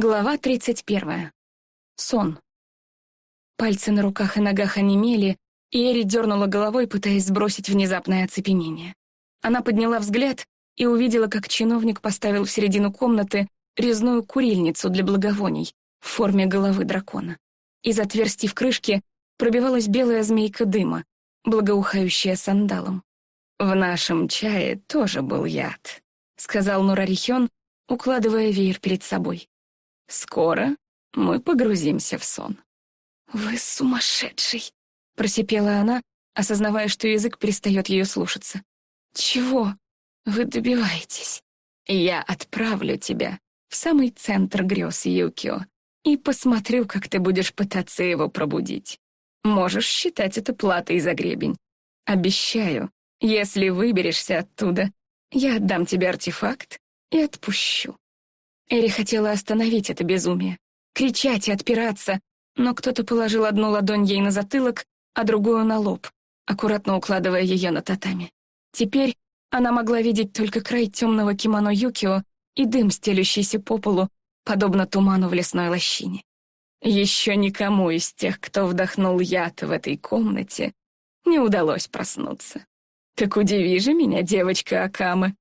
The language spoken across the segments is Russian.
Глава 31. Сон. Пальцы на руках и ногах онемели, и Эри дернула головой, пытаясь сбросить внезапное оцепенение. Она подняла взгляд и увидела, как чиновник поставил в середину комнаты резную курильницу для благовоний в форме головы дракона. Из отверстий в крышке пробивалась белая змейка дыма, благоухающая сандалом. «В нашем чае тоже был яд», — сказал Нурарихен, укладывая веер перед собой. Скоро мы погрузимся в сон. «Вы сумасшедший!» — просипела она, осознавая, что язык перестает ее слушаться. «Чего вы добиваетесь?» «Я отправлю тебя в самый центр грез Юкио и посмотрю, как ты будешь пытаться его пробудить. Можешь считать это платой за гребень. Обещаю, если выберешься оттуда, я отдам тебе артефакт и отпущу. Эри хотела остановить это безумие, кричать и отпираться, но кто-то положил одну ладонь ей на затылок, а другую на лоб, аккуратно укладывая ее на татами. Теперь она могла видеть только край темного кимоно Юкио и дым, стелющийся по полу, подобно туману в лесной лощине. Еще никому из тех, кто вдохнул яд в этой комнате, не удалось проснуться. Так удиви же меня, девочка Акамы.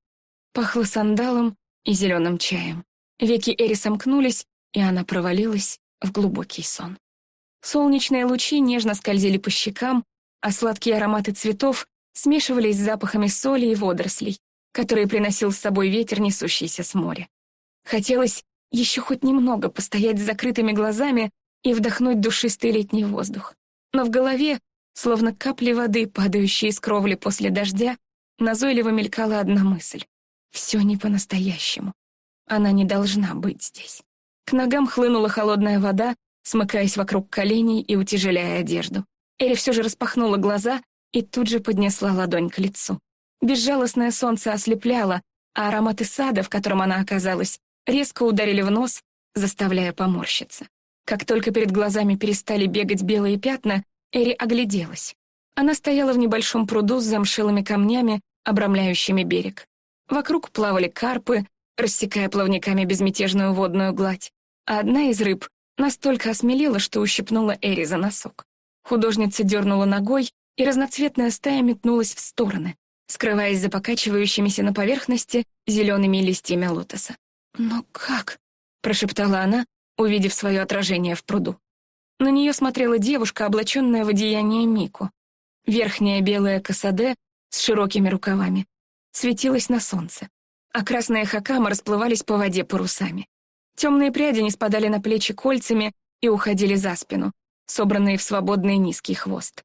Пахло сандалом и зеленым чаем. Веки Эри сомкнулись, и она провалилась в глубокий сон. Солнечные лучи нежно скользили по щекам, а сладкие ароматы цветов смешивались с запахами соли и водорослей, которые приносил с собой ветер, несущийся с моря. Хотелось еще хоть немного постоять с закрытыми глазами и вдохнуть душистый летний воздух. Но в голове, словно капли воды, падающие из кровли после дождя, назойливо мелькала одна мысль. Все не по-настоящему. Она не должна быть здесь. К ногам хлынула холодная вода, смыкаясь вокруг коленей и утяжеляя одежду. Эри все же распахнула глаза и тут же поднесла ладонь к лицу. Безжалостное солнце ослепляло, а ароматы сада, в котором она оказалась, резко ударили в нос, заставляя поморщиться. Как только перед глазами перестали бегать белые пятна, Эри огляделась. Она стояла в небольшом пруду с замшилыми камнями, обрамляющими берег. Вокруг плавали карпы, рассекая плавниками безмятежную водную гладь, а одна из рыб настолько осмелела, что ущипнула Эри за носок. Художница дернула ногой, и разноцветная стая метнулась в стороны, скрываясь за покачивающимися на поверхности зелеными листьями лотоса. «Но как?» — прошептала она, увидев свое отражение в пруду. На нее смотрела девушка, облаченная в одеяние Мику. Верхняя белая косаде с широкими рукавами светилась на солнце а красные хакамы расплывались по воде парусами. Темные пряди не спадали на плечи кольцами и уходили за спину, собранные в свободный низкий хвост.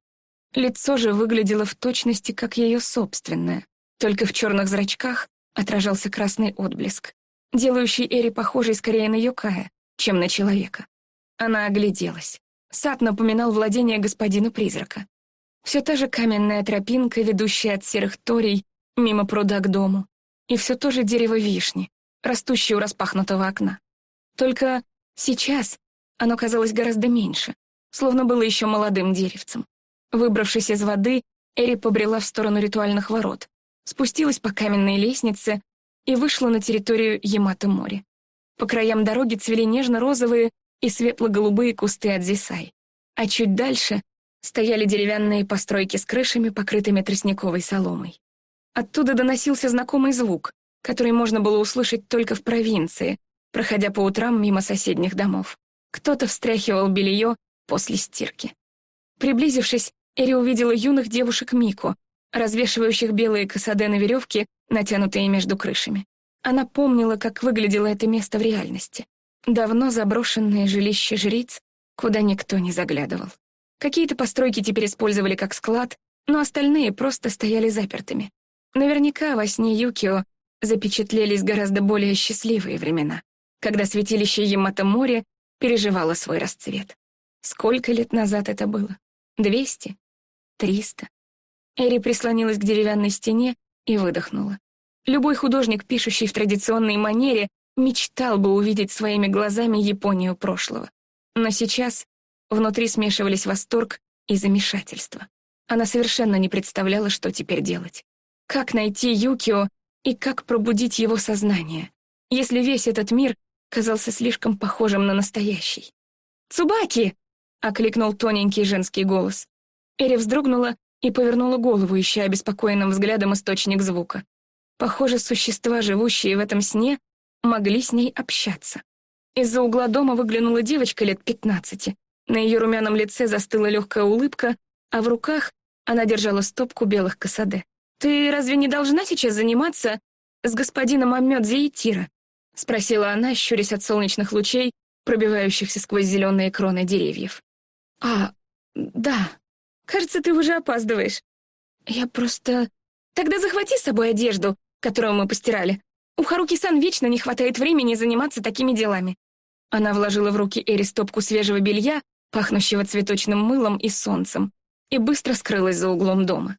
Лицо же выглядело в точности, как ее собственное, только в черных зрачках отражался красный отблеск, делающий Эри похожей скорее на Йокая, чем на человека. Она огляделась. Сад напоминал владение господина-призрака. Все та же каменная тропинка, ведущая от серых торий мимо пруда к дому, и все то же дерево вишни, растущее у распахнутого окна. Только сейчас оно казалось гораздо меньше, словно было еще молодым деревцем. Выбравшись из воды, Эри побрела в сторону ритуальных ворот, спустилась по каменной лестнице и вышла на территорию Ямато-моря. По краям дороги цвели нежно-розовые и светло-голубые кусты адзисай, а чуть дальше стояли деревянные постройки с крышами, покрытыми тростниковой соломой. Оттуда доносился знакомый звук, который можно было услышать только в провинции, проходя по утрам мимо соседних домов. Кто-то встряхивал белье после стирки. Приблизившись, Эри увидела юных девушек Мику, развешивающих белые косаде на веревке, натянутые между крышами. Она помнила, как выглядело это место в реальности. Давно заброшенное жилище жриц, куда никто не заглядывал. Какие-то постройки теперь использовали как склад, но остальные просто стояли запертыми. Наверняка во сне Юкио запечатлелись гораздо более счастливые времена, когда святилище Ямато-море переживало свой расцвет. Сколько лет назад это было? Двести? Триста? Эри прислонилась к деревянной стене и выдохнула. Любой художник, пишущий в традиционной манере, мечтал бы увидеть своими глазами Японию прошлого. Но сейчас внутри смешивались восторг и замешательство. Она совершенно не представляла, что теперь делать. Как найти Юкио и как пробудить его сознание, если весь этот мир казался слишком похожим на настоящий. «Цубаки!» — окликнул тоненький женский голос. Эри вздрогнула и повернула голову, ища обеспокоенным взглядом источник звука. Похоже, существа, живущие в этом сне, могли с ней общаться. Из-за угла дома выглянула девочка лет пятнадцати. На ее румяном лице застыла легкая улыбка, а в руках она держала стопку белых касаде. «Ты разве не должна сейчас заниматься с господином Аммёдзе и Тира?» — спросила она, щурясь от солнечных лучей, пробивающихся сквозь зеленые кроны деревьев. «А, да. Кажется, ты уже опаздываешь. Я просто... Тогда захвати с собой одежду, которую мы постирали. У Харуки-сан вечно не хватает времени заниматься такими делами». Она вложила в руки Эри стопку свежего белья, пахнущего цветочным мылом и солнцем, и быстро скрылась за углом дома.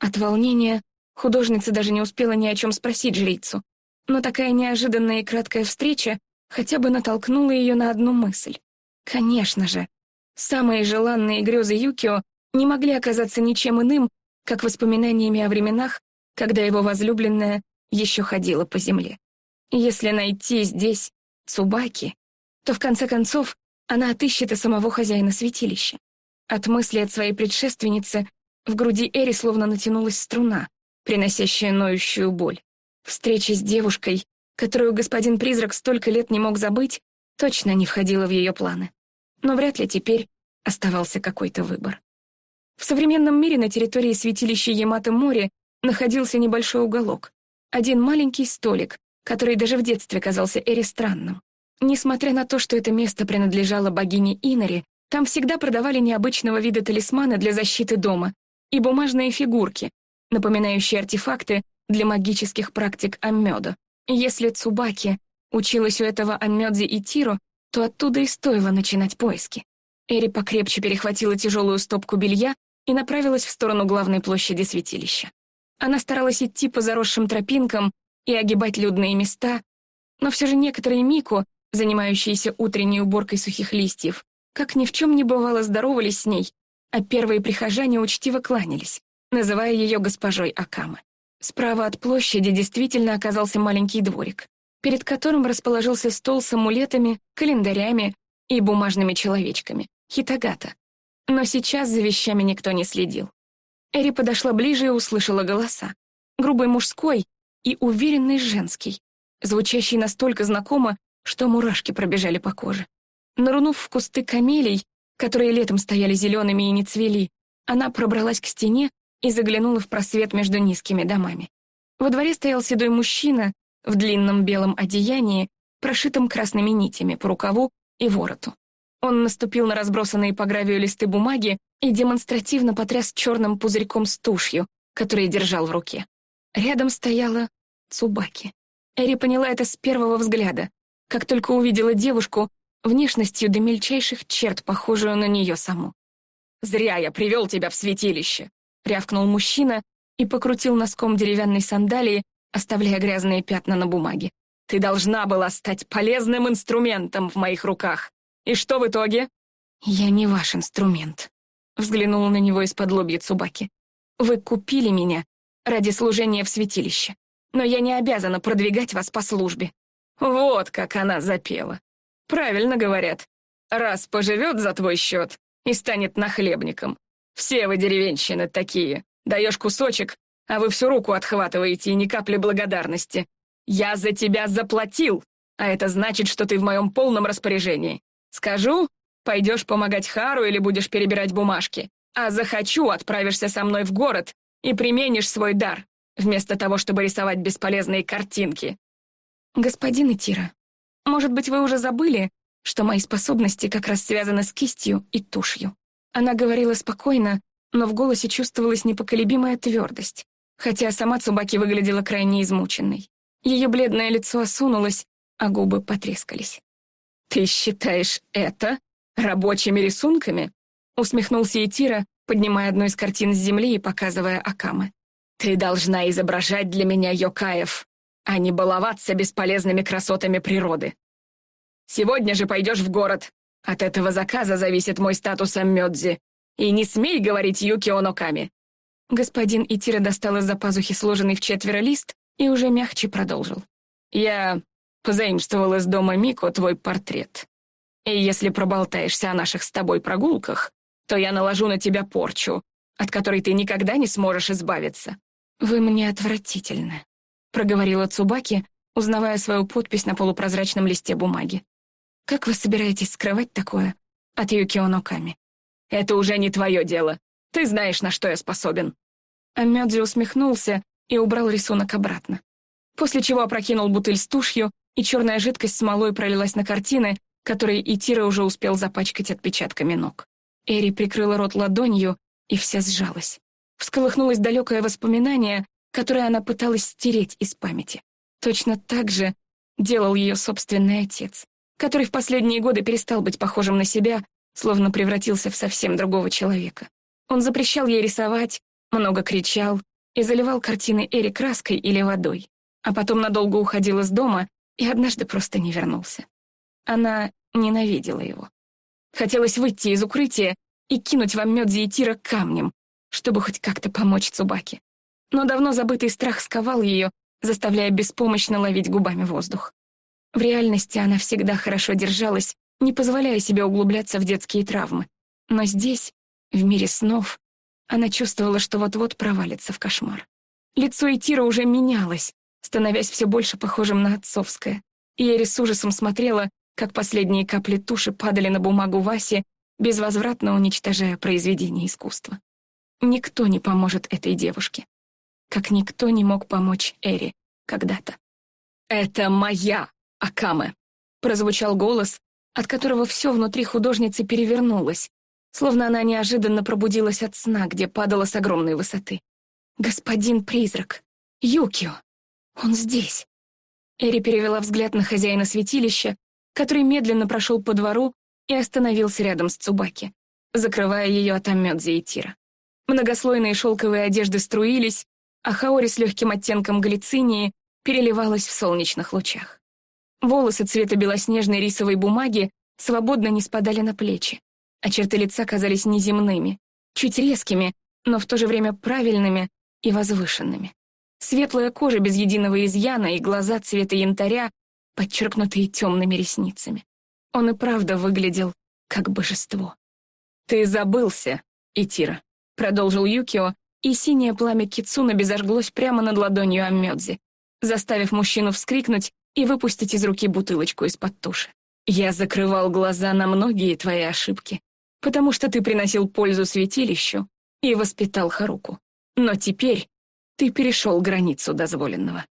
От волнения художница даже не успела ни о чем спросить жрицу, но такая неожиданная и краткая встреча хотя бы натолкнула ее на одну мысль. Конечно же, самые желанные грезы Юкио не могли оказаться ничем иным, как воспоминаниями о временах, когда его возлюбленная еще ходила по земле. Если найти здесь Цубаки, то в конце концов она отыщет и самого хозяина святилища. От мысли от своей предшественницы в груди Эри словно натянулась струна, приносящая ноющую боль. Встреча с девушкой, которую господин Призрак столько лет не мог забыть, точно не входила в ее планы. Но вряд ли теперь оставался какой-то выбор. В современном мире на территории святилища Ямато-море находился небольшой уголок, один маленький столик, который даже в детстве казался Эри странным. Несмотря на то, что это место принадлежало богине Инари, там всегда продавали необычного вида талисманы для защиты дома и бумажные фигурки, напоминающие артефакты для магических практик Аммёдо. Если Цубаки училась у этого Аммёдзи и Тиро, то оттуда и стоило начинать поиски. Эри покрепче перехватила тяжелую стопку белья и направилась в сторону главной площади святилища. Она старалась идти по заросшим тропинкам и огибать людные места, но все же некоторые Мику, занимающиеся утренней уборкой сухих листьев, как ни в чем не бывало здоровались с ней, а первые прихожане учтиво кланялись называя ее госпожой Акамы. Справа от площади действительно оказался маленький дворик, перед которым расположился стол с амулетами, календарями и бумажными человечками, хитагата. Но сейчас за вещами никто не следил. Эри подошла ближе и услышала голоса. Грубый мужской и уверенный женский, звучащий настолько знакомо, что мурашки пробежали по коже. Нарунув в кусты камелий, которые летом стояли зелеными и не цвели, она пробралась к стене и заглянула в просвет между низкими домами. Во дворе стоял седой мужчина в длинном белом одеянии, прошитом красными нитями по рукаву и вороту. Он наступил на разбросанные по гравию листы бумаги и демонстративно потряс черным пузырьком с тушью, который держал в руке. Рядом стояла Цубаки. Эри поняла это с первого взгляда, как только увидела девушку, внешностью до мельчайших черт, похожую на нее саму. «Зря я привел тебя в святилище!» рявкнул мужчина и покрутил носком деревянной сандалии, оставляя грязные пятна на бумаге. «Ты должна была стать полезным инструментом в моих руках. И что в итоге?» «Я не ваш инструмент», — взглянула на него из-под лобья Цубаки. «Вы купили меня ради служения в святилище, но я не обязана продвигать вас по службе». Вот как она запела. Правильно говорят. Раз поживет за твой счет и станет нахлебником, все вы деревенщины такие. Даешь кусочек, а вы всю руку отхватываете и ни капли благодарности. Я за тебя заплатил, а это значит, что ты в моем полном распоряжении. Скажу, пойдешь помогать Хару или будешь перебирать бумажки. А захочу, отправишься со мной в город и применишь свой дар, вместо того, чтобы рисовать бесполезные картинки. Господин Итира, может быть, вы уже забыли, что мои способности как раз связаны с кистью и тушью. Она говорила спокойно, но в голосе чувствовалась непоколебимая твердость, хотя сама Цубаки выглядела крайне измученной. Ее бледное лицо осунулось, а губы потрескались. «Ты считаешь это рабочими рисунками?» усмехнулся Итира, поднимая одну из картин с земли и показывая Акамы. «Ты должна изображать для меня Йокаев, а не баловаться бесполезными красотами природы. Сегодня же пойдешь в город, от этого заказа зависит мой статус Аммёдзи. И не смей говорить Юкио Ноками». Господин Итира достал из-за пазухи сложенный в четверо лист и уже мягче продолжил. «Я позаимствовал из дома Мико твой портрет. И если проболтаешься о наших с тобой прогулках, то я наложу на тебя порчу, от которой ты никогда не сможешь избавиться. Вы мне отвратительны, проговорила Цубаки, узнавая свою подпись на полупрозрачном листе бумаги. Как вы собираетесь скрывать такое от Юкио Ноками? Это уже не твое дело. Ты знаешь, на что я способен. Амёдзи усмехнулся и убрал рисунок обратно. После чего опрокинул бутыль с тушью, и черная жидкость смолой пролилась на картины, которые Итира уже успел запачкать отпечатками ног. Эри прикрыла рот ладонью, и вся сжалась. Всколыхнулось далекое воспоминание, которое она пыталась стереть из памяти. Точно так же делал ее собственный отец, который в последние годы перестал быть похожим на себя, словно превратился в совсем другого человека. Он запрещал ей рисовать, много кричал и заливал картины Эри краской или водой, а потом надолго уходил из дома и однажды просто не вернулся. Она ненавидела его. Хотелось выйти из укрытия и кинуть в Аммёдзи и Тира камнем, чтобы хоть как-то помочь Цубаке. Но давно забытый страх сковал ее, заставляя беспомощно ловить губами воздух. В реальности она всегда хорошо держалась, не позволяя себе углубляться в детские травмы. Но здесь, в мире снов, она чувствовала, что вот-вот провалится в кошмар. Лицо Итира уже менялось, становясь все больше похожим на отцовское, и Эри с ужасом смотрела, как последние капли туши падали на бумагу Васи, безвозвратно уничтожая произведение искусства. Никто не поможет этой девушке, как никто не мог помочь Эри когда-то. «Это моя Акаме!» — прозвучал голос, от которого все внутри художницы перевернулось, словно она неожиданно пробудилась от сна, где падала с огромной высоты. «Господин призрак! Юкио! Он здесь!» Эри перевела взгляд на хозяина святилища, который медленно прошел по двору и остановился рядом с Цубаки, закрывая ее от Аммёдзи и Тира. Многослойные шелковые одежды струились, а Хаори с легким оттенком галицинии переливалась в солнечных лучах. Волосы цвета белоснежной рисовой бумаги свободно не спадали на плечи, а черты лица казались неземными, чуть резкими, но в то же время правильными и возвышенными. Светлая кожа без единого изъяна и глаза цвета янтаря подчеркнутые темными ресницами. Он и правда выглядел как божество. «Ты забылся, Итира», — продолжил Юкио, и синее пламя Кицуна безожглось прямо над ладонью Аммёдзи, заставив мужчину вскрикнуть и выпустить из руки бутылочку из-под туши. «Я закрывал глаза на многие твои ошибки, потому что ты приносил пользу святилищу и воспитал Харуку. Но теперь ты перешел границу дозволенного.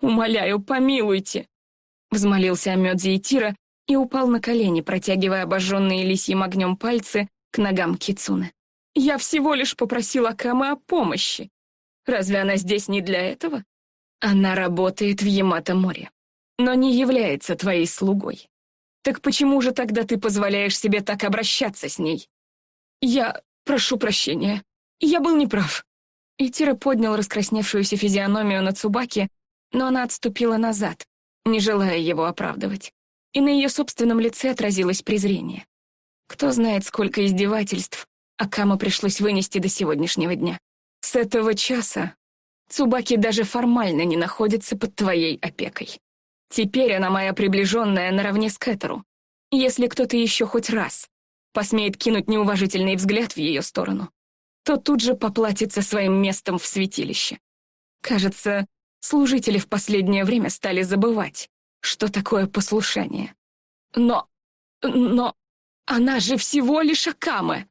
Умоляю, помилуйте!» Взмолился Амёдзи и Тира и упал на колени, протягивая обожженные лисьим огнем пальцы к ногам Кицуны. «Я всего лишь попросила Камы о помощи. Разве она здесь не для этого? Она работает в Ямато-море, но не является твоей слугой. Так почему же тогда ты позволяешь себе так обращаться с ней? Я прошу прощения. Я был неправ». Итира поднял раскрасневшуюся физиономию на Цубаки, но она отступила назад, не желая его оправдывать. И на ее собственном лице отразилось презрение. Кто знает, сколько издевательств Акама пришлось вынести до сегодняшнего дня. С этого часа Цубаки даже формально не находится под твоей опекой. Теперь она моя приближенная наравне с Кэтеру. Если кто-то еще хоть раз посмеет кинуть неуважительный взгляд в ее сторону, то тут же поплатится своим местом в святилище. Кажется, Служители в последнее время стали забывать, что такое послушание. Но... но... она же всего лишь Акаме!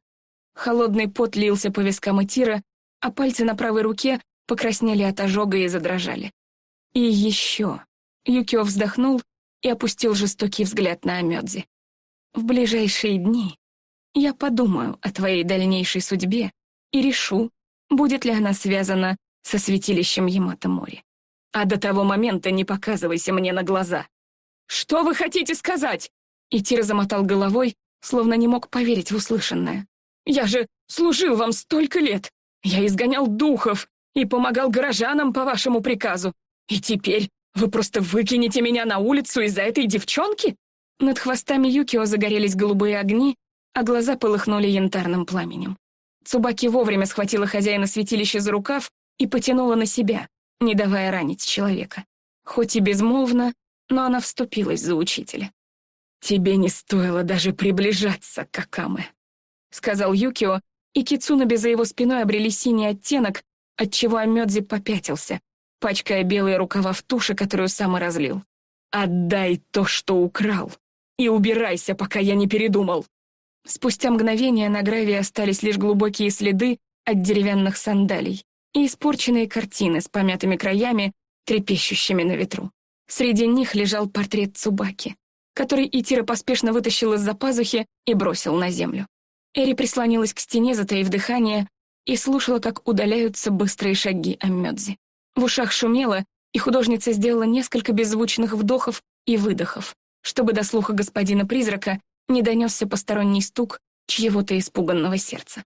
Холодный пот лился по вискам Итира, а пальцы на правой руке покраснели от ожога и задрожали. И еще. Юкио вздохнул и опустил жестокий взгляд на Амёдзи. В ближайшие дни я подумаю о твоей дальнейшей судьбе и решу, будет ли она связана со святилищем Ямато-море. А до того момента не показывайся мне на глаза. Что вы хотите сказать? Итир замотал головой, словно не мог поверить в услышанное. Я же служил вам столько лет. Я изгонял духов и помогал горожанам по вашему приказу. И теперь вы просто выкинете меня на улицу из-за этой девчонки? Над хвостами Юкио загорелись голубые огни, а глаза полыхнули янтарным пламенем. Цубаки вовремя схватила хозяина святилища за рукав и потянула на себя, не давая ранить человека. Хоть и безмолвно, но она вступилась за учителя. «Тебе не стоило даже приближаться к Акаме», — сказал Юкио, и Кицунаби за его спиной обрели синий оттенок, отчего Амёдзи попятился, пачкая белые рукава в туши, которую сам и разлил. «Отдай то, что украл, и убирайся, пока я не передумал». Спустя мгновение на гравии остались лишь глубокие следы от деревянных сандалий и испорченные картины с помятыми краями, трепещущими на ветру. Среди них лежал портрет Цубаки, который Итира поспешно вытащил из-за пазухи и бросил на землю. Эри прислонилась к стене, затаив дыхание, и слушала, как удаляются быстрые шаги Аммёдзи. В ушах шумело, и художница сделала несколько беззвучных вдохов и выдохов, чтобы до слуха господина-призрака не донесся посторонний стук чьего-то испуганного сердца.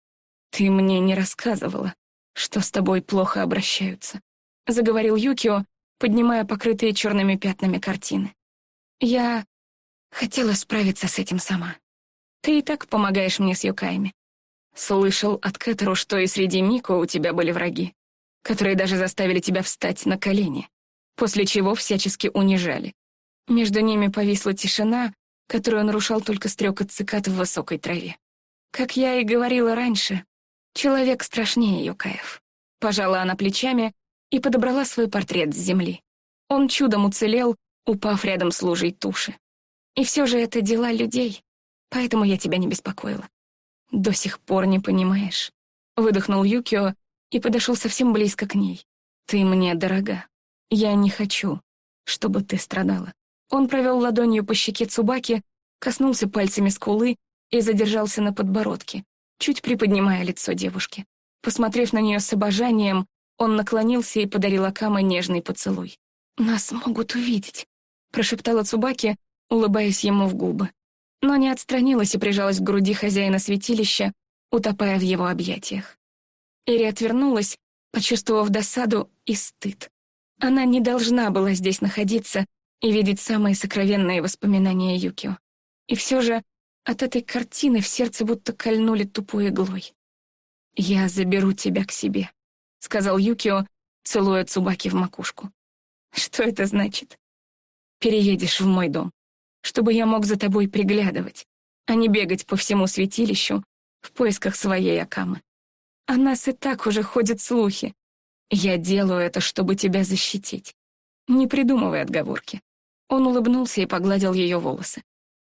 «Ты мне не рассказывала, что с тобой плохо обращаются», — заговорил Юкио, поднимая покрытые черными пятнами картины. «Я хотела справиться с этим сама. Ты и так помогаешь мне с юкаями. Слышал от Кэтеру, что и среди Мико у тебя были враги, которые даже заставили тебя встать на колени, после чего всячески унижали. Между ними повисла тишина, которую нарушал только стрекот цикад в высокой траве. Как я и говорила раньше, человек страшнее Юкаев. Пожала она плечами и подобрала свой портрет с земли. Он чудом уцелел, упав рядом с лужей туши. И все же это дела людей, поэтому я тебя не беспокоила. До сих пор не понимаешь. Выдохнул Юкио и подошел совсем близко к ней. Ты мне дорога. Я не хочу, чтобы ты страдала. Он провел ладонью по щеке Цубаки, коснулся пальцами скулы и задержался на подбородке, чуть приподнимая лицо девушки. Посмотрев на нее с обожанием, он наклонился и подарил Акама нежный поцелуй. «Нас могут увидеть», — прошептала Цубаки, улыбаясь ему в губы но не отстранилась и прижалась к груди хозяина святилища, утопая в его объятиях. Ири отвернулась, почувствовав досаду и стыд. Она не должна была здесь находиться и видеть самые сокровенные воспоминания Юкио. И все же от этой картины в сердце будто кольнули тупой иглой. «Я заберу тебя к себе», — сказал Юкио, целуя Цубаки в макушку. «Что это значит?» «Переедешь в мой дом чтобы я мог за тобой приглядывать, а не бегать по всему святилищу в поисках своей Акамы. О нас и так уже ходят слухи. Я делаю это, чтобы тебя защитить. Не придумывай отговорки. Он улыбнулся и погладил ее волосы.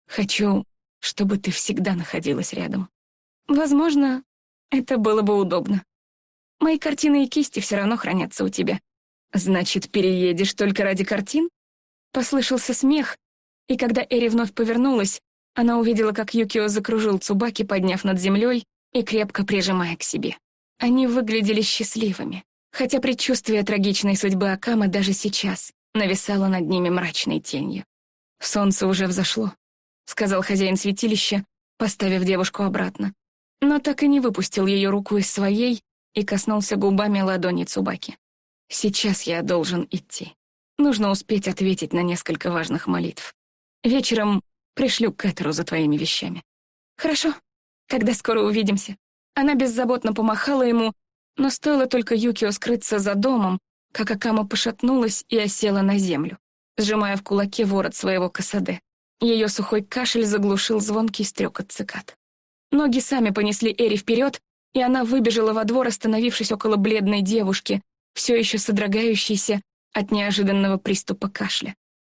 Хочу, чтобы ты всегда находилась рядом. Возможно, это было бы удобно. Мои картины и кисти все равно хранятся у тебя. Значит, переедешь только ради картин? Послышался смех, и когда Эри вновь повернулась, она увидела, как Юкио закружил Цубаки, подняв над землей и крепко прижимая к себе. Они выглядели счастливыми, хотя предчувствие трагичной судьбы Акамы даже сейчас нависало над ними мрачной тенью. «Солнце уже взошло», — сказал хозяин святилища, поставив девушку обратно, но так и не выпустил ее руку из своей и коснулся губами ладони Цубаки. «Сейчас я должен идти. Нужно успеть ответить на несколько важных молитв. Вечером пришлю Кэтеру за твоими вещами. Хорошо, когда скоро увидимся. Она беззаботно помахала ему, но стоило только Юкио скрыться за домом, как Акама пошатнулась и осела на землю, сжимая в кулаке ворот своего касаде. Ее сухой кашель заглушил звонкий стрекот цикад. Ноги сами понесли Эри вперед, и она выбежала во двор, остановившись около бледной девушки, все еще содрогающейся от неожиданного приступа кашля.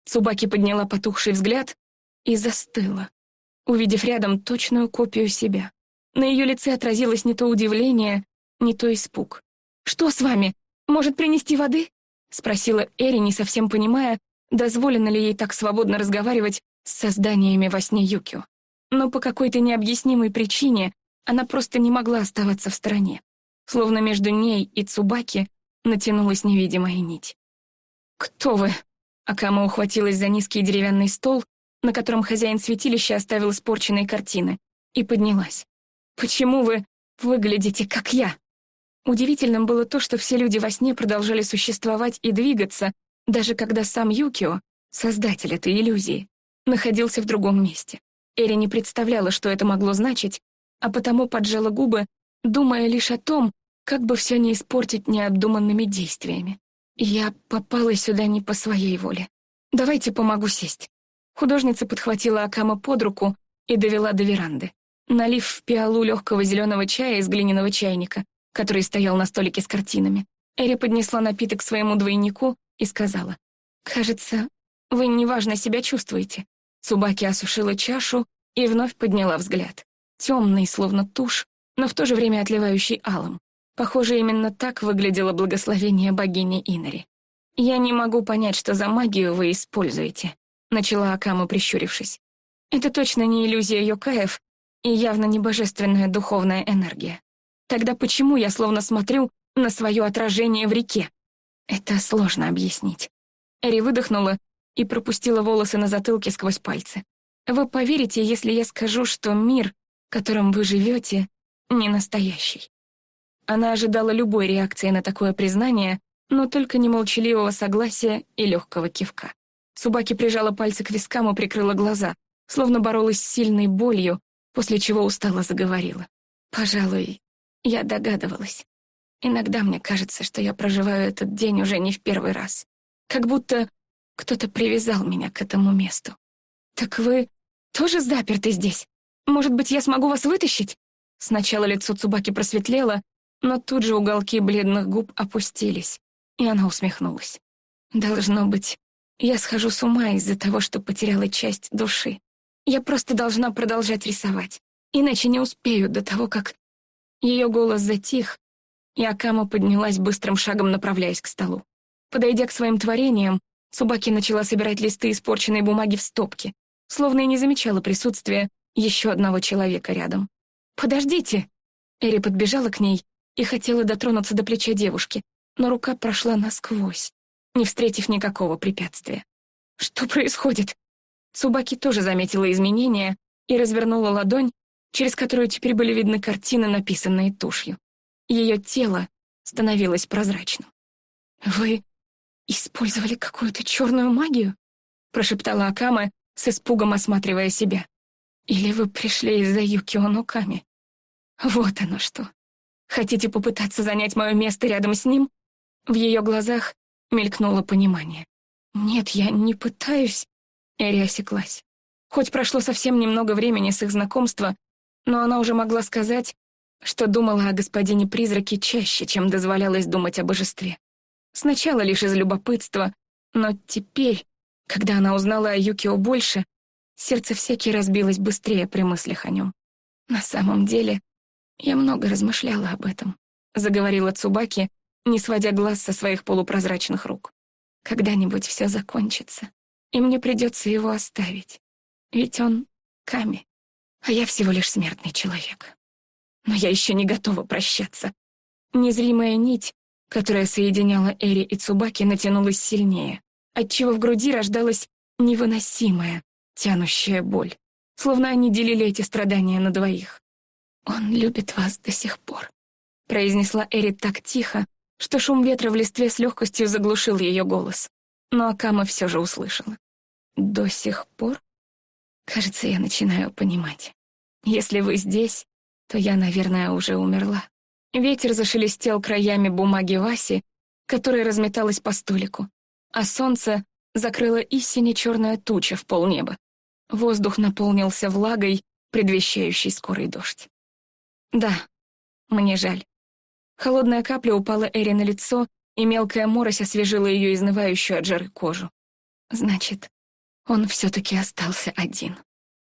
Цубаки подняла потухший взгляд и застыла, увидев рядом точную копию себя. На ее лице отразилось не то удивление, не то испуг. «Что с вами? Может, принести воды?» — спросила Эри, не совсем понимая, дозволено ли ей так свободно разговаривать с созданиями во сне Юкио. Но по какой-то необъяснимой причине она просто не могла оставаться в стороне, словно между ней и Цубаки натянулась невидимая нить. «Кто вы?» Акама ухватилась за низкий деревянный стол, на котором хозяин святилища оставил испорченные картины, и поднялась. «Почему вы выглядите, как я?» Удивительным было то, что все люди во сне продолжали существовать и двигаться, даже когда сам Юкио, создатель этой иллюзии, находился в другом месте. Эри не представляла, что это могло значить, а потому поджала губы, думая лишь о том, как бы все не испортить необдуманными действиями. Я попала сюда не по своей воле. Давайте помогу сесть». Художница подхватила Акама под руку и довела до веранды. Налив в пиалу легкого зеленого чая из глиняного чайника, который стоял на столике с картинами, Эри поднесла напиток своему двойнику и сказала, «Кажется, вы неважно себя чувствуете». Цубаки осушила чашу и вновь подняла взгляд. Темный, словно тушь, но в то же время отливающий алым. Похоже, именно так выглядело благословение богини Инари. «Я не могу понять, что за магию вы используете», — начала Акама, прищурившись. «Это точно не иллюзия Йокаев и явно не божественная духовная энергия. Тогда почему я словно смотрю на свое отражение в реке? Это сложно объяснить». Эри выдохнула и пропустила волосы на затылке сквозь пальцы. «Вы поверите, если я скажу, что мир, которым вы живете, не настоящий?» Она ожидала любой реакции на такое признание, но только не молчаливого согласия и легкого кивка. Цубаки прижала пальцы к вискам и прикрыла глаза, словно боролась с сильной болью, после чего устало заговорила. «Пожалуй, я догадывалась. Иногда мне кажется, что я проживаю этот день уже не в первый раз. Как будто кто-то привязал меня к этому месту. Так вы тоже заперты здесь? Может быть, я смогу вас вытащить?» Сначала лицо Цубаки просветлело, но тут же уголки бледных губ опустились, и она усмехнулась. «Должно быть, я схожу с ума из-за того, что потеряла часть души. Я просто должна продолжать рисовать, иначе не успею до того, как...» Ее голос затих, и Акама поднялась быстрым шагом, направляясь к столу. Подойдя к своим творениям, Субаки начала собирать листы испорченной бумаги в стопки, словно и не замечала присутствия еще одного человека рядом. «Подождите!» Эри подбежала к ней и хотела дотронуться до плеча девушки, но рука прошла насквозь, не встретив никакого препятствия. «Что происходит?» Цубаки тоже заметила изменения и развернула ладонь, через которую теперь были видны картины, написанные тушью. Ее тело становилось прозрачным. «Вы использовали какую-то черную магию?» прошептала Акама, с испугом осматривая себя. «Или вы пришли из-за Юкио Нуками?» «Вот оно что!» Хотите попытаться занять мое место рядом с ним?» В ее глазах мелькнуло понимание. «Нет, я не пытаюсь...» Эри осеклась. Хоть прошло совсем немного времени с их знакомства, но она уже могла сказать, что думала о господине-призраке чаще, чем дозволялось думать о божестве. Сначала лишь из любопытства, но теперь, когда она узнала о Юкио больше, сердце всякий разбилось быстрее при мыслях о нем. На самом деле, «Я много размышляла об этом», — заговорила Цубаки, не сводя глаз со своих полупрозрачных рук. «Когда-нибудь все закончится, и мне придется его оставить. Ведь он Ками, а я всего лишь смертный человек. Но я еще не готова прощаться. Незримая нить, которая соединяла Эри и Цубаки, натянулась сильнее, отчего в груди рождалась невыносимая, тянущая боль, словно они делили эти страдания на двоих. «Он любит вас до сих пор», — произнесла Эри так тихо, что шум ветра в листве с легкостью заглушил ее голос. Но Акама все же услышала. «До сих пор?» Кажется, я начинаю понимать. Если вы здесь, то я, наверное, уже умерла. Ветер зашелестел краями бумаги Васи, которая разметалась по столику, а солнце закрыло истине черная туча в полнеба. Воздух наполнился влагой, предвещающей скорый дождь. Да, мне жаль. Холодная капля упала Эри на лицо, и мелкая морось освежила ее изнывающую от жары кожу. Значит, он все-таки остался один.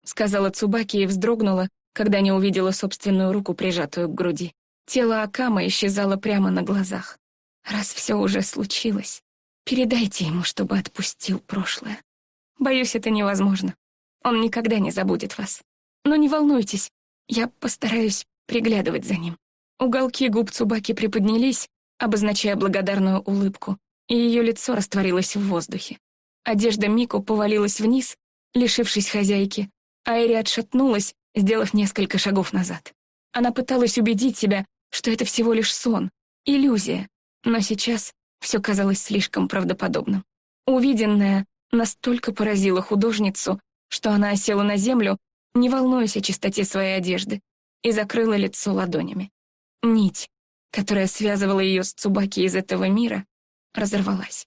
Сказала Цубаки и вздрогнула, когда не увидела собственную руку, прижатую к груди. Тело Акама исчезало прямо на глазах. Раз все уже случилось, передайте ему, чтобы отпустил прошлое. Боюсь, это невозможно. Он никогда не забудет вас. Но не волнуйтесь, я постараюсь приглядывать за ним. Уголки губ Цубаки приподнялись, обозначая благодарную улыбку, и ее лицо растворилось в воздухе. Одежда Мико повалилась вниз, лишившись хозяйки, а Эри отшатнулась, сделав несколько шагов назад. Она пыталась убедить себя, что это всего лишь сон, иллюзия, но сейчас все казалось слишком правдоподобным. Увиденное настолько поразило художницу, что она осела на землю, не волнуясь о чистоте своей одежды, и закрыла лицо ладонями. Нить, которая связывала ее с Цубаки из этого мира, разорвалась.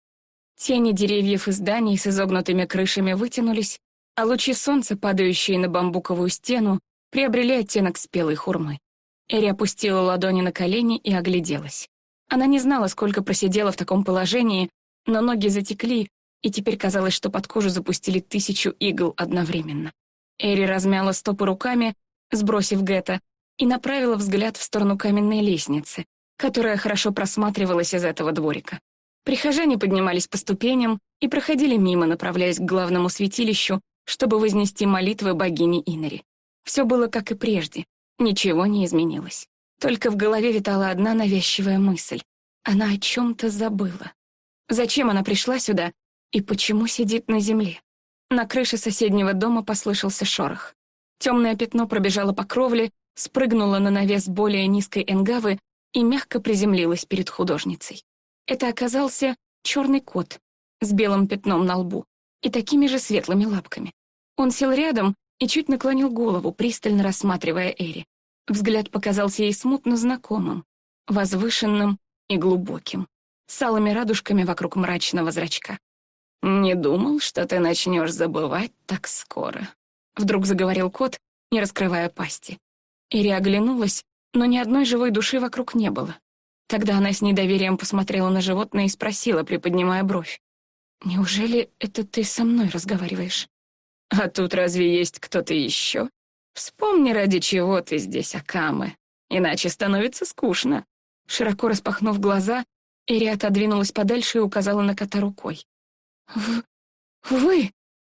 Тени деревьев и зданий с изогнутыми крышами вытянулись, а лучи солнца, падающие на бамбуковую стену, приобрели оттенок спелой хурмы. Эри опустила ладони на колени и огляделась. Она не знала, сколько просидела в таком положении, но ноги затекли, и теперь казалось, что под кожу запустили тысячу игл одновременно. Эри размяла стопы руками, сбросив Гетта, и направила взгляд в сторону каменной лестницы, которая хорошо просматривалась из этого дворика. Прихожане поднимались по ступеням и проходили мимо, направляясь к главному святилищу, чтобы вознести молитвы богини Инари. Все было как и прежде, ничего не изменилось. Только в голове витала одна навязчивая мысль. Она о чем-то забыла. Зачем она пришла сюда и почему сидит на земле? На крыше соседнего дома послышался шорох. Темное пятно пробежало по кровле, спрыгнуло на навес более низкой энгавы и мягко приземлилось перед художницей. Это оказался черный кот с белым пятном на лбу и такими же светлыми лапками. Он сел рядом и чуть наклонил голову, пристально рассматривая Эри. Взгляд показался ей смутно знакомым, возвышенным и глубоким, с алыми радужками вокруг мрачного зрачка. «Не думал, что ты начнешь забывать так скоро», — вдруг заговорил кот, не раскрывая пасти. Эри оглянулась, но ни одной живой души вокруг не было. Тогда она с недоверием посмотрела на животное и спросила, приподнимая бровь. «Неужели это ты со мной разговариваешь?» «А тут разве есть кто-то еще? Вспомни, ради чего ты здесь, Акамы, иначе становится скучно». Широко распахнув глаза, Эри отодвинулась подальше и указала на кота рукой. «В... вы...»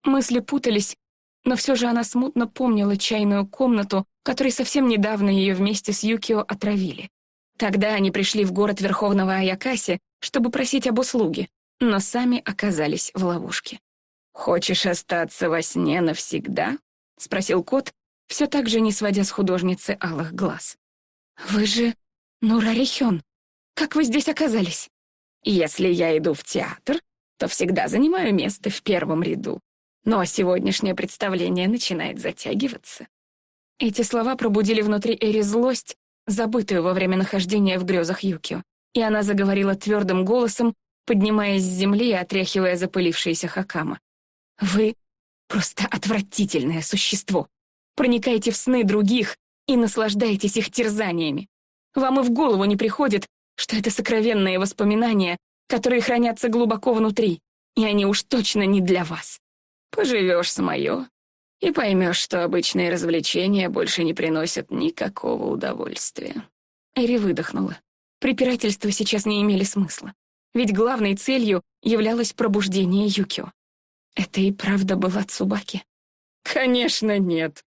Мысли путались, но все же она смутно помнила чайную комнату, которой совсем недавно ее вместе с Юкио отравили. Тогда они пришли в город Верховного Аякаси, чтобы просить об услуге, но сами оказались в ловушке. «Хочешь остаться во сне навсегда?» — спросил кот, все так же не сводя с художницы алых глаз. «Вы же Нурарихён. Как вы здесь оказались?» «Если я иду в театр, то всегда занимаю место в первом ряду. Но сегодняшнее представление начинает затягиваться». Эти слова пробудили внутри Эри злость, забытую во время нахождения в грезах Юкио, и она заговорила твердым голосом, поднимаясь с земли и отряхивая запылившиеся хакама. Вы просто отвратительное существо. Проникаете в сны других и наслаждаетесь их терзаниями. Вам и в голову не приходит, что это сокровенные воспоминания, которые хранятся глубоко внутри, и они уж точно не для вас. Поживешь с мое и поймешь, что обычные развлечения больше не приносят никакого удовольствия. Эри выдохнула. Препирательства сейчас не имели смысла, ведь главной целью являлось пробуждение Юкио. Это и правда была Цубаки? Конечно, нет.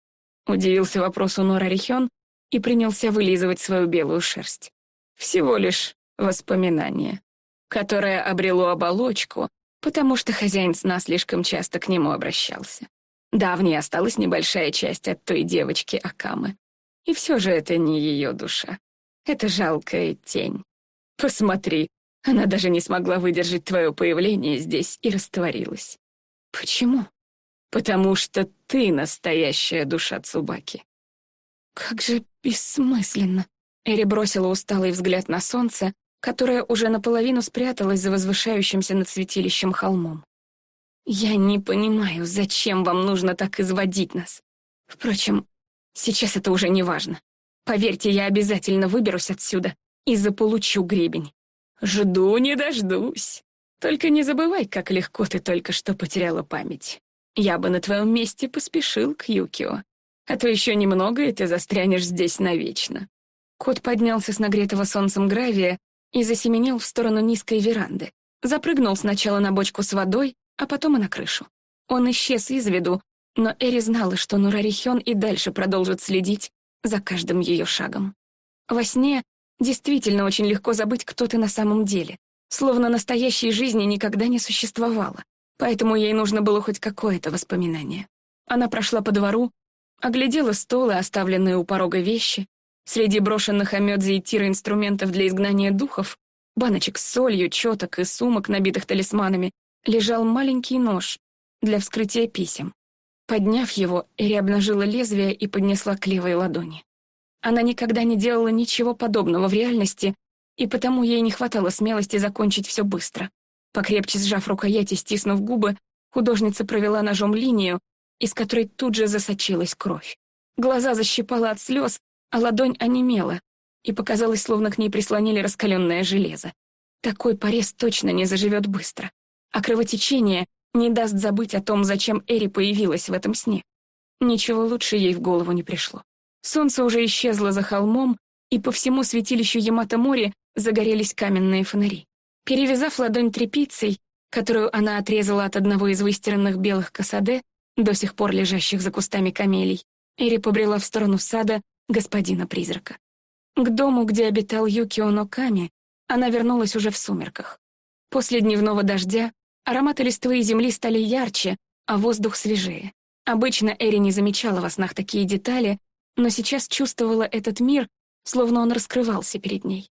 Удивился вопросу Нора Рихён и принялся вылизывать свою белую шерсть. Всего лишь воспоминание, которое обрело оболочку, потому что хозяин сна слишком часто к нему обращался. Да, в ней осталась небольшая часть от той девочки Акамы. И все же это не ее душа. Это жалкая тень. Посмотри, она даже не смогла выдержать твое появление здесь и растворилась. Почему? Потому что ты настоящая душа Цубаки. Как же бессмысленно. Эри бросила усталый взгляд на солнце, которое уже наполовину спряталось за возвышающимся над святилищем холмом. «Я не понимаю, зачем вам нужно так изводить нас. Впрочем, сейчас это уже не важно. Поверьте, я обязательно выберусь отсюда и заполучу гребень. Жду не дождусь». Только не забывай, как легко ты только что потеряла память. Я бы на твоем месте поспешил к Юкио. А то еще немного, и ты застрянешь здесь навечно». Кот поднялся с нагретого солнцем гравия и засеменил в сторону низкой веранды. Запрыгнул сначала на бочку с водой, а потом и на крышу. Он исчез из виду, но Эри знала, что Нурарихён и дальше продолжит следить за каждым ее шагом. Во сне действительно очень легко забыть, кто ты на самом деле словно настоящей жизни никогда не существовало, поэтому ей нужно было хоть какое-то воспоминание. Она прошла по двору, оглядела столы, оставленные у порога вещи, среди брошенных Амёдзи и Тира инструментов для изгнания духов, баночек с солью, чёток и сумок, набитых талисманами, лежал маленький нож для вскрытия писем. Подняв его, Эри обнажила лезвие и поднесла к левой ладони. Она никогда не делала ничего подобного в реальности и потому ей не хватало смелости закончить все быстро. Покрепче сжав рукоять и стиснув губы, художница провела ножом линию, из которой тут же засочилась кровь. Глаза защипала от слез, а ладонь онемела, и показалось, словно к ней прислонили раскаленное железо. Такой порез точно не заживет быстро, а кровотечение не даст забыть о том, зачем Эри появилась в этом сне. Ничего лучше ей в голову не пришло. Солнце уже исчезло за холмом, и по всему святилищу Ямато-море загорелись каменные фонари. Перевязав ладонь тряпицей, которую она отрезала от одного из выстиранных белых касаде, до сих пор лежащих за кустами камелий, Эри побрела в сторону сада господина-призрака. К дому, где обитал Юкио Ноками, она вернулась уже в сумерках. После дневного дождя ароматы листвы и земли стали ярче, а воздух свежее. Обычно Эри не замечала во снах такие детали, но сейчас чувствовала этот мир, словно он раскрывался перед ней.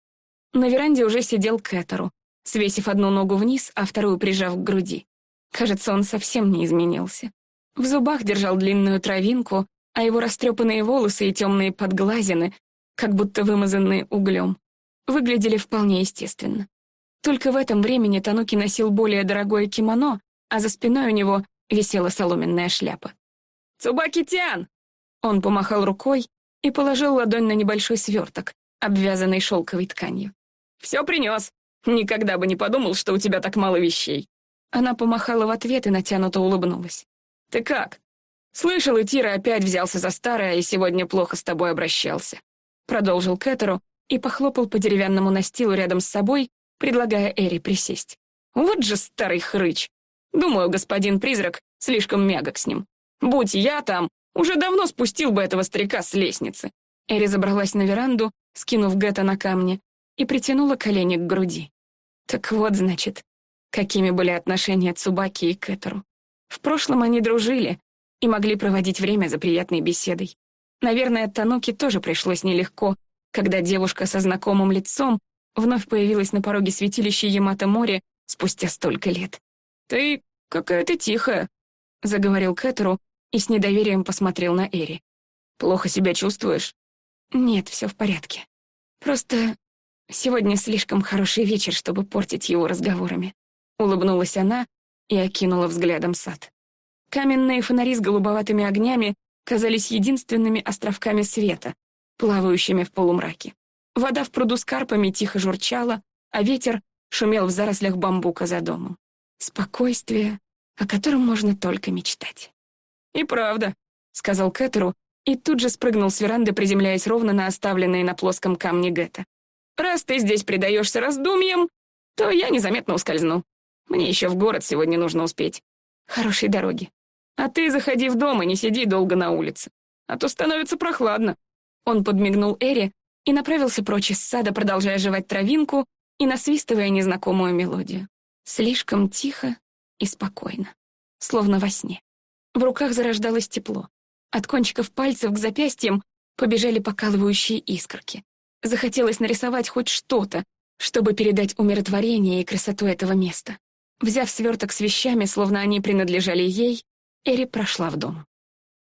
На веранде уже сидел Кэтеру, свесив одну ногу вниз, а вторую прижав к груди. Кажется, он совсем не изменился. В зубах держал длинную травинку, а его растрепанные волосы и темные подглазины, как будто вымазанные углем, выглядели вполне естественно. Только в этом времени Тануки носил более дорогое кимоно, а за спиной у него висела соломенная шляпа. «Цубаки-тян!» Он помахал рукой и положил ладонь на небольшой сверток, обвязанный шелковой тканью. «Все принес. Никогда бы не подумал, что у тебя так мало вещей». Она помахала в ответ и натянуто улыбнулась. «Ты как?» «Слышал, и Тира опять взялся за старое и сегодня плохо с тобой обращался», продолжил Кэтеру и похлопал по деревянному настилу рядом с собой, предлагая Эри присесть. «Вот же старый хрыч! Думаю, господин призрак слишком мягок с ним. Будь я там, уже давно спустил бы этого старика с лестницы». Эри забралась на веранду, скинув Гетта на камни, и притянула колени к груди. Так вот, значит, какими были отношения Цубаки и Кэтеру. В прошлом они дружили и могли проводить время за приятной беседой. Наверное, Тануки тоже пришлось нелегко, когда девушка со знакомым лицом вновь появилась на пороге святилища Ямато-море спустя столько лет. «Ты какая-то тихая», — заговорил Кэтеру и с недоверием посмотрел на Эри. «Плохо себя чувствуешь?» «Нет, все в порядке. Просто сегодня слишком хороший вечер, чтобы портить его разговорами». Улыбнулась она и окинула взглядом сад. Каменные фонари с голубоватыми огнями казались единственными островками света, плавающими в полумраке. Вода в пруду с карпами тихо журчала, а ветер шумел в зарослях бамбука за домом. Спокойствие, о котором можно только мечтать. «И правда», — сказал Кэтеру, и тут же спрыгнул с веранды, приземляясь ровно на оставленные на плоском камне Гетта. «Раз ты здесь предаешься раздумьям, то я незаметно ускользну. Мне еще в город сегодня нужно успеть. Хорошей дороги. А ты заходи в дом и не сиди долго на улице, а то становится прохладно». Он подмигнул Эри и направился прочь из сада, продолжая жевать травинку и насвистывая незнакомую мелодию. Слишком тихо и спокойно, словно во сне. В руках зарождалось тепло. От кончиков пальцев к запястьям побежали покалывающие искорки. Захотелось нарисовать хоть что-то, чтобы передать умиротворение и красоту этого места. Взяв сверток с вещами, словно они принадлежали ей, Эри прошла в дом.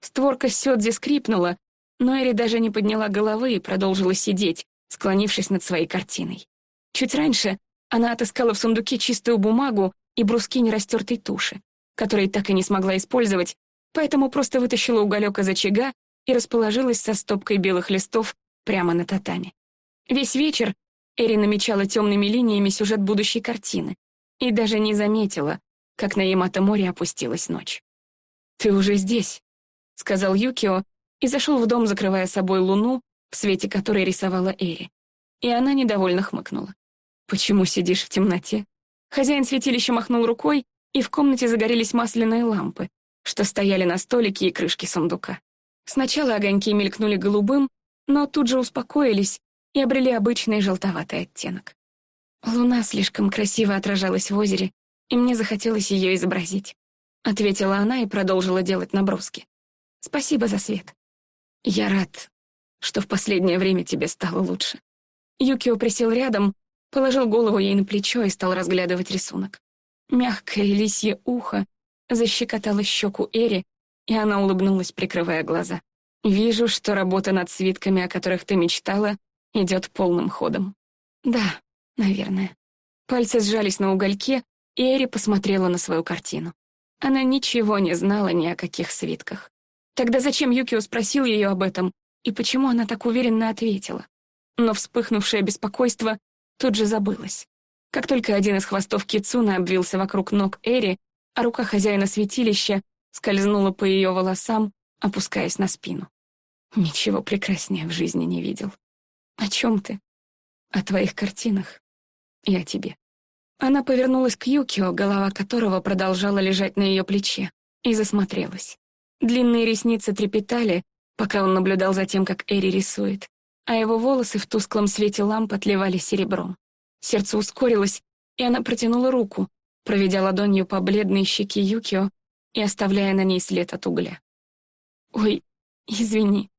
Створка Сёдзи скрипнула, но Эри даже не подняла головы и продолжила сидеть, склонившись над своей картиной. Чуть раньше она отыскала в сундуке чистую бумагу и бруски нерастертой туши который так и не смогла использовать, поэтому просто вытащила уголек из очага и расположилась со стопкой белых листов прямо на татами. Весь вечер Эри намечала темными линиями сюжет будущей картины и даже не заметила, как на Ямато-море опустилась ночь. «Ты уже здесь», — сказал Юкио и зашел в дом, закрывая собой луну, в свете которой рисовала Эри. И она недовольно хмыкнула. «Почему сидишь в темноте?» Хозяин святилища махнул рукой, и в комнате загорелись масляные лампы, что стояли на столике и крышке сундука. Сначала огоньки мелькнули голубым, но тут же успокоились и обрели обычный желтоватый оттенок. Луна слишком красиво отражалась в озере, и мне захотелось ее изобразить. Ответила она и продолжила делать наброски. Спасибо за свет. Я рад, что в последнее время тебе стало лучше. Юкио присел рядом, положил голову ей на плечо и стал разглядывать рисунок. Мягкое лисье ухо защекотало щеку Эри, и она улыбнулась, прикрывая глаза. «Вижу, что работа над свитками, о которых ты мечтала, идет полным ходом». «Да, наверное». Пальцы сжались на угольке, и Эри посмотрела на свою картину. Она ничего не знала ни о каких свитках. Тогда зачем Юкио спросил ее об этом, и почему она так уверенно ответила? Но вспыхнувшее беспокойство тут же забылось. Как только один из хвостов Кицуна обвился вокруг ног Эри, а рука хозяина святилища скользнула по ее волосам, опускаясь на спину. Ничего прекраснее в жизни не видел. О чем ты? О твоих картинах и о тебе. Она повернулась к Юкио, голова которого продолжала лежать на ее плече, и засмотрелась. Длинные ресницы трепетали, пока он наблюдал за тем, как Эри рисует, а его волосы в тусклом свете ламп отливали серебром. Сердце ускорилось, и она протянула руку, проведя ладонью по бледной щеке Юкио и оставляя на ней след от угля. «Ой, извини».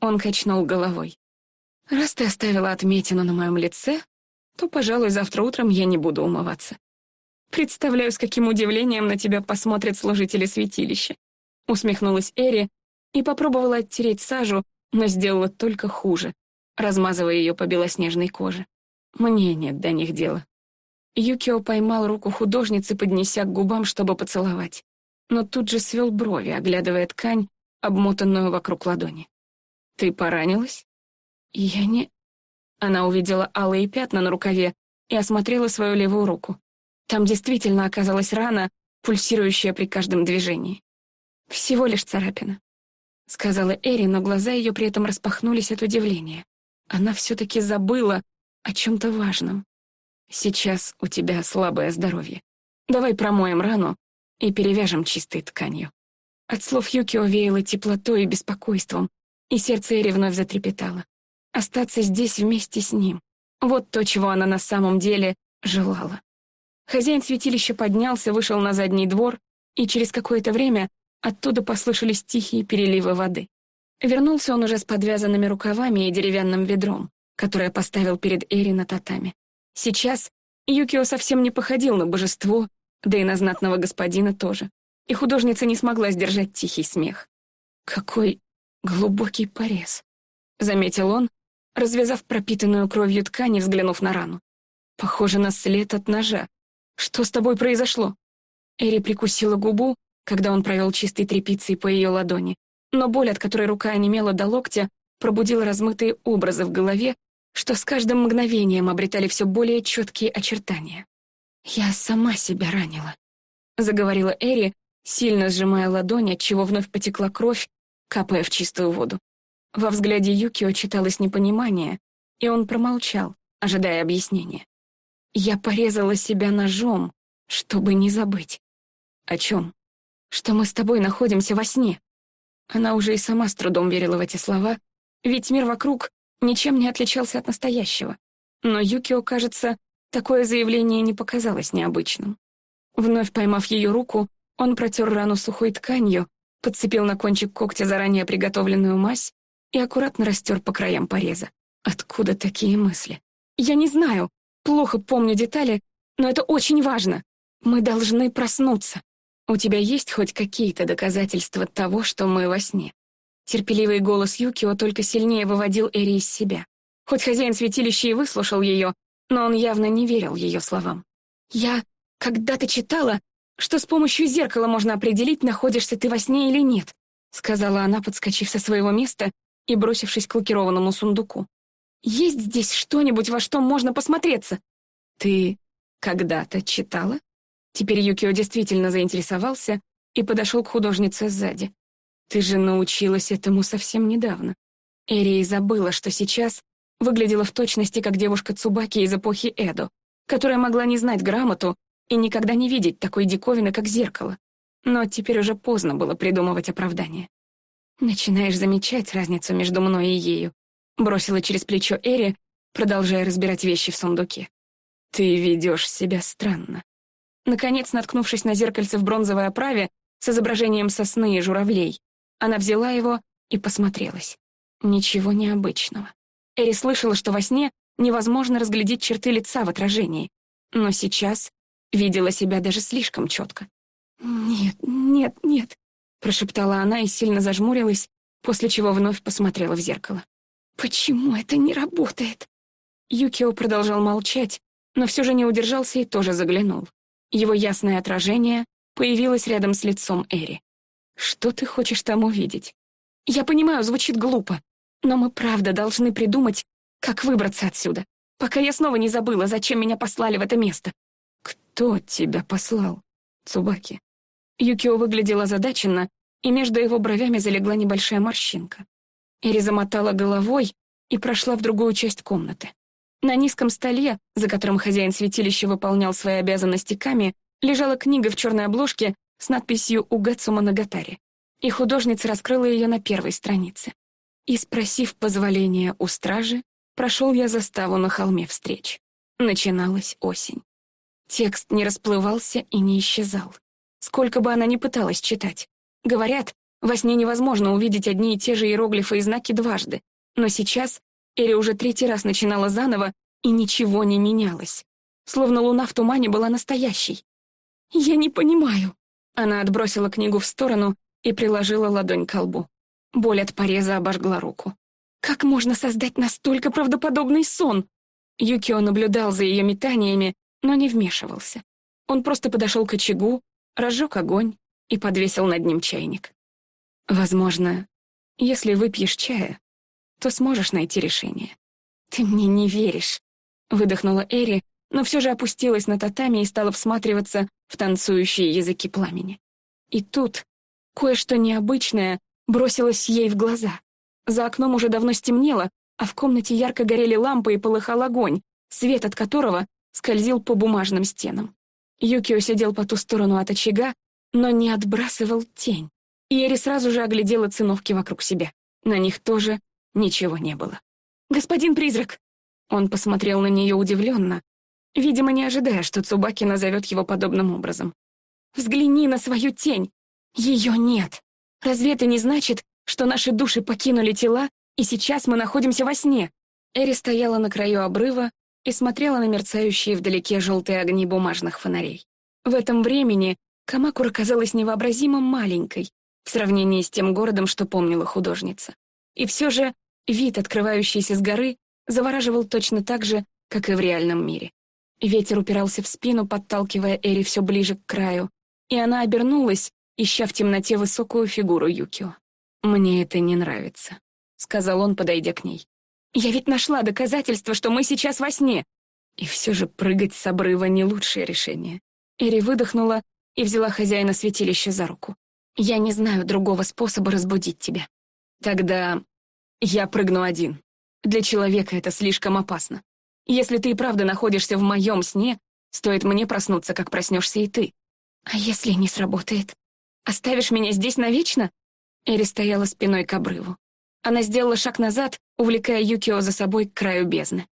Он качнул головой. «Раз ты оставила отметину на моем лице, то, пожалуй, завтра утром я не буду умываться. Представляю, с каким удивлением на тебя посмотрят служители святилища. Усмехнулась Эри и попробовала оттереть сажу, но сделала только хуже, размазывая ее по белоснежной коже. Мне нет до них дела. Юкио поймал руку художницы, поднеся к губам, чтобы поцеловать, но тут же свел брови, оглядывая ткань, обмотанную вокруг ладони. «Ты поранилась?» «Я не...» Она увидела алые пятна на рукаве и осмотрела свою левую руку. Там действительно оказалась рана, пульсирующая при каждом движении. «Всего лишь царапина», — сказала Эри, но глаза ее при этом распахнулись от удивления. Она все-таки забыла о чем-то важном. «Сейчас у тебя слабое здоровье. Давай промоем рану и перевяжем чистой тканью». От слов Юкио веяло теплотой и беспокойством, и сердце Эри вновь затрепетало. Остаться здесь вместе с ним. Вот то, чего она на самом деле желала. Хозяин святилища поднялся, вышел на задний двор, и через какое-то время оттуда послышались тихие переливы воды. Вернулся он уже с подвязанными рукавами и деревянным ведром, которое поставил перед Эри на татами. Сейчас Юкио совсем не походил на божество, да и на знатного господина тоже, и художница не смогла сдержать тихий смех. Какой глубокий порез, заметил он, развязав пропитанную кровью ткань и взглянув на рану. Похоже на след от ножа. Что с тобой произошло? Эри прикусила губу, когда он провел чистой тряпицей по ее ладони, но боль, от которой рука онемела до локтя, пробудила размытые образы в голове, что с каждым мгновением обретали все более четкие очертания. «Я сама себя ранила», — заговорила Эри, сильно сжимая ладонь, отчего вновь потекла кровь, капая в чистую воду. Во взгляде Юкио читалось непонимание, и он промолчал, ожидая объяснения. Я порезала себя ножом, чтобы не забыть. О чем? Что мы с тобой находимся во сне. Она уже и сама с трудом верила в эти слова, ведь мир вокруг ничем не отличался от настоящего. Но Юкио, кажется, такое заявление не показалось необычным. Вновь поймав ее руку, он протер рану сухой тканью, подцепил на кончик когтя заранее приготовленную мазь и аккуратно растер по краям пореза. Откуда такие мысли? Я не знаю, плохо помню детали, но это очень важно. Мы должны проснуться. У тебя есть хоть какие-то доказательства того, что мы во сне? Терпеливый голос Юкио только сильнее выводил Эри из себя. Хоть хозяин святилища и выслушал ее, но он явно не верил ее словам. «Я когда-то читала, что с помощью зеркала можно определить, находишься ты во сне или нет», сказала она, подскочив со своего места и бросившись к лакированному сундуку. «Есть здесь что-нибудь, во что можно посмотреться?» «Ты когда-то читала?» Теперь Юкио действительно заинтересовался и подошел к художнице сзади. «Ты же научилась этому совсем недавно». Эрия забыла, что сейчас выглядела в точности как девушка Цубаки из эпохи Эдо, которая могла не знать грамоту и никогда не видеть такой диковины, как зеркало. Но теперь уже поздно было придумывать оправдание. «Начинаешь замечать разницу между мной и ею», — бросила через плечо Эри, продолжая разбирать вещи в сундуке. «Ты ведешь себя странно». Наконец, наткнувшись на зеркальце в бронзовой оправе с изображением сосны и журавлей, она взяла его и посмотрелась. Ничего необычного. Эри слышала, что во сне невозможно разглядеть черты лица в отражении, но сейчас видела себя даже слишком четко. «Нет, нет, нет», прошептала она и сильно зажмурилась, после чего вновь посмотрела в зеркало. «Почему это не работает?» Юкио продолжал молчать, но все же не удержался и тоже заглянул. Его ясное отражение появилось рядом с лицом Эри. «Что ты хочешь там увидеть?» «Я понимаю, звучит глупо, но мы правда должны придумать, как выбраться отсюда, пока я снова не забыла, зачем меня послали в это место». «Кто тебя послал, Цубаки?» Юкио выглядел озадаченно, и между его бровями залегла небольшая морщинка. Эри замотала головой и прошла в другую часть комнаты. На низком столе, за которым хозяин святилища выполнял свои обязанности Ками, лежала книга в черной обложке с надписью «Угацума Нагатари», и художница раскрыла ее на первой странице. И, спросив позволения у стражи, прошел я заставу на холме встреч. Начиналась осень. Текст не расплывался и не исчезал. Сколько бы она ни пыталась читать. Говорят, во сне невозможно увидеть одни и те же иероглифы и знаки дважды, но сейчас Эри уже третий раз начинала заново, и ничего не менялось. Словно луна в тумане была настоящей. «Я не понимаю». Она отбросила книгу в сторону и приложила ладонь к лбу. Боль от пореза обожгла руку. «Как можно создать настолько правдоподобный сон?» Юкио наблюдал за ее метаниями, но не вмешивался. Он просто подошел к очагу, разжег огонь и подвесил над ним чайник. «Возможно, если выпьешь чая, то сможешь найти решение. «Ты мне не веришь», — выдохнула Эри, но все же опустилась на татами и стала всматриваться в танцующие языки пламени. И тут кое-что необычное бросилось ей в глаза. За окном уже давно стемнело, а в комнате ярко горели лампы и полыхал огонь, свет от которого скользил по бумажным стенам. Юкио сидел по ту сторону от очага, но не отбрасывал тень. И Эри сразу же оглядела циновки вокруг себя. На них тоже Ничего не было. «Господин призрак!» Он посмотрел на нее удивленно, видимо, не ожидая, что Цубаки назовет его подобным образом. «Взгляни на свою тень! Ее нет! Разве это не значит, что наши души покинули тела, и сейчас мы находимся во сне?» Эри стояла на краю обрыва и смотрела на мерцающие вдалеке желтые огни бумажных фонарей. В этом времени Камакура казалась невообразимо маленькой в сравнении с тем городом, что помнила художница. И все же вид, открывающийся с горы, завораживал точно так же, как и в реальном мире. Ветер упирался в спину, подталкивая Эри все ближе к краю, и она обернулась, ища в темноте высокую фигуру Юкио. «Мне это не нравится», — сказал он, подойдя к ней. «Я ведь нашла доказательство, что мы сейчас во сне!» И все же прыгать с обрыва не лучшее решение. Эри выдохнула и взяла хозяина святилища за руку. «Я не знаю другого способа разбудить тебя. Тогда я прыгну один. Для человека это слишком опасно. Если ты и правда находишься в моем сне, стоит мне проснуться, как проснешься и ты. А если не сработает? Оставишь меня здесь навечно? Эри стояла спиной к обрыву. Она сделала шаг назад, увлекая Юкио за собой к краю бездны.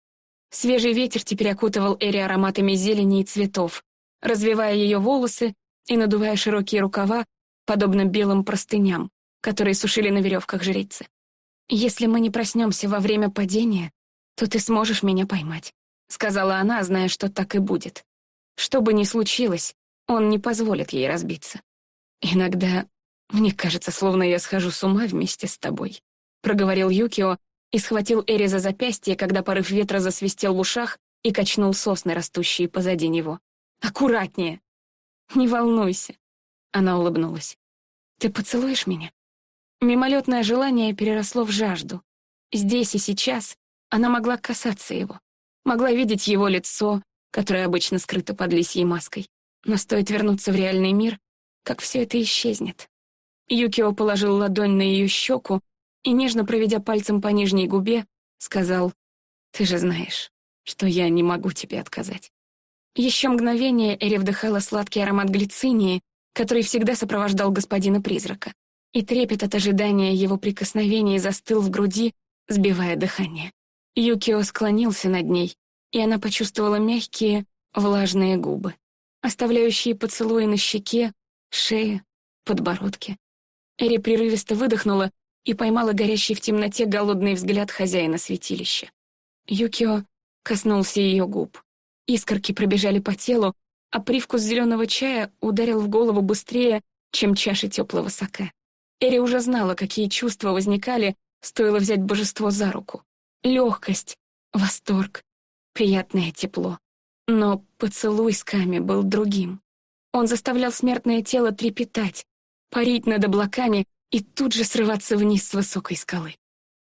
Свежий ветер теперь окутывал Эри ароматами зелени и цветов, развивая ее волосы и надувая широкие рукава, подобно белым простыням, которые сушили на веревках жрицы. «Если мы не проснемся во время падения, то ты сможешь меня поймать», — сказала она, зная, что так и будет. Что бы ни случилось, он не позволит ей разбиться. «Иногда мне кажется, словно я схожу с ума вместе с тобой», — проговорил Юкио и схватил Эри за запястье, когда порыв ветра засвистел в ушах и качнул сосны, растущие позади него. «Аккуратнее!» «Не волнуйся», — она улыбнулась. «Ты поцелуешь меня?» Мимолетное желание переросло в жажду. Здесь и сейчас она могла касаться его, могла видеть его лицо, которое обычно скрыто под лисьей маской. Но стоит вернуться в реальный мир, как все это исчезнет. Юкио положил ладонь на ее щеку и, нежно проведя пальцем по нижней губе, сказал, «Ты же знаешь, что я не могу тебе отказать». Еще мгновение Эри вдыхала сладкий аромат глицинии, который всегда сопровождал господина-призрака и трепет от ожидания его прикосновений застыл в груди, сбивая дыхание. Юкио склонился над ней, и она почувствовала мягкие, влажные губы, оставляющие поцелуи на щеке, шее, подбородке. Эри прерывисто выдохнула и поймала горящий в темноте голодный взгляд хозяина святилища. Юкио коснулся ее губ. Искорки пробежали по телу, а привкус зеленого чая ударил в голову быстрее, чем чаша теплого саке. Эри уже знала, какие чувства возникали, стоило взять божество за руку. Легкость, восторг, приятное тепло. Но поцелуй с Ками был другим. Он заставлял смертное тело трепетать, парить над облаками и тут же срываться вниз с высокой скалы.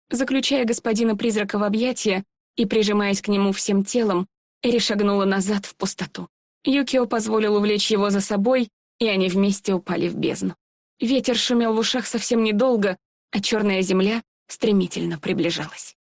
Заключая господина-призрака в объятия и прижимаясь к нему всем телом, Эри шагнула назад в пустоту. Юкио позволил увлечь его за собой, и они вместе упали в бездну. Ветер шумел в ушах совсем недолго, а черная земля стремительно приближалась.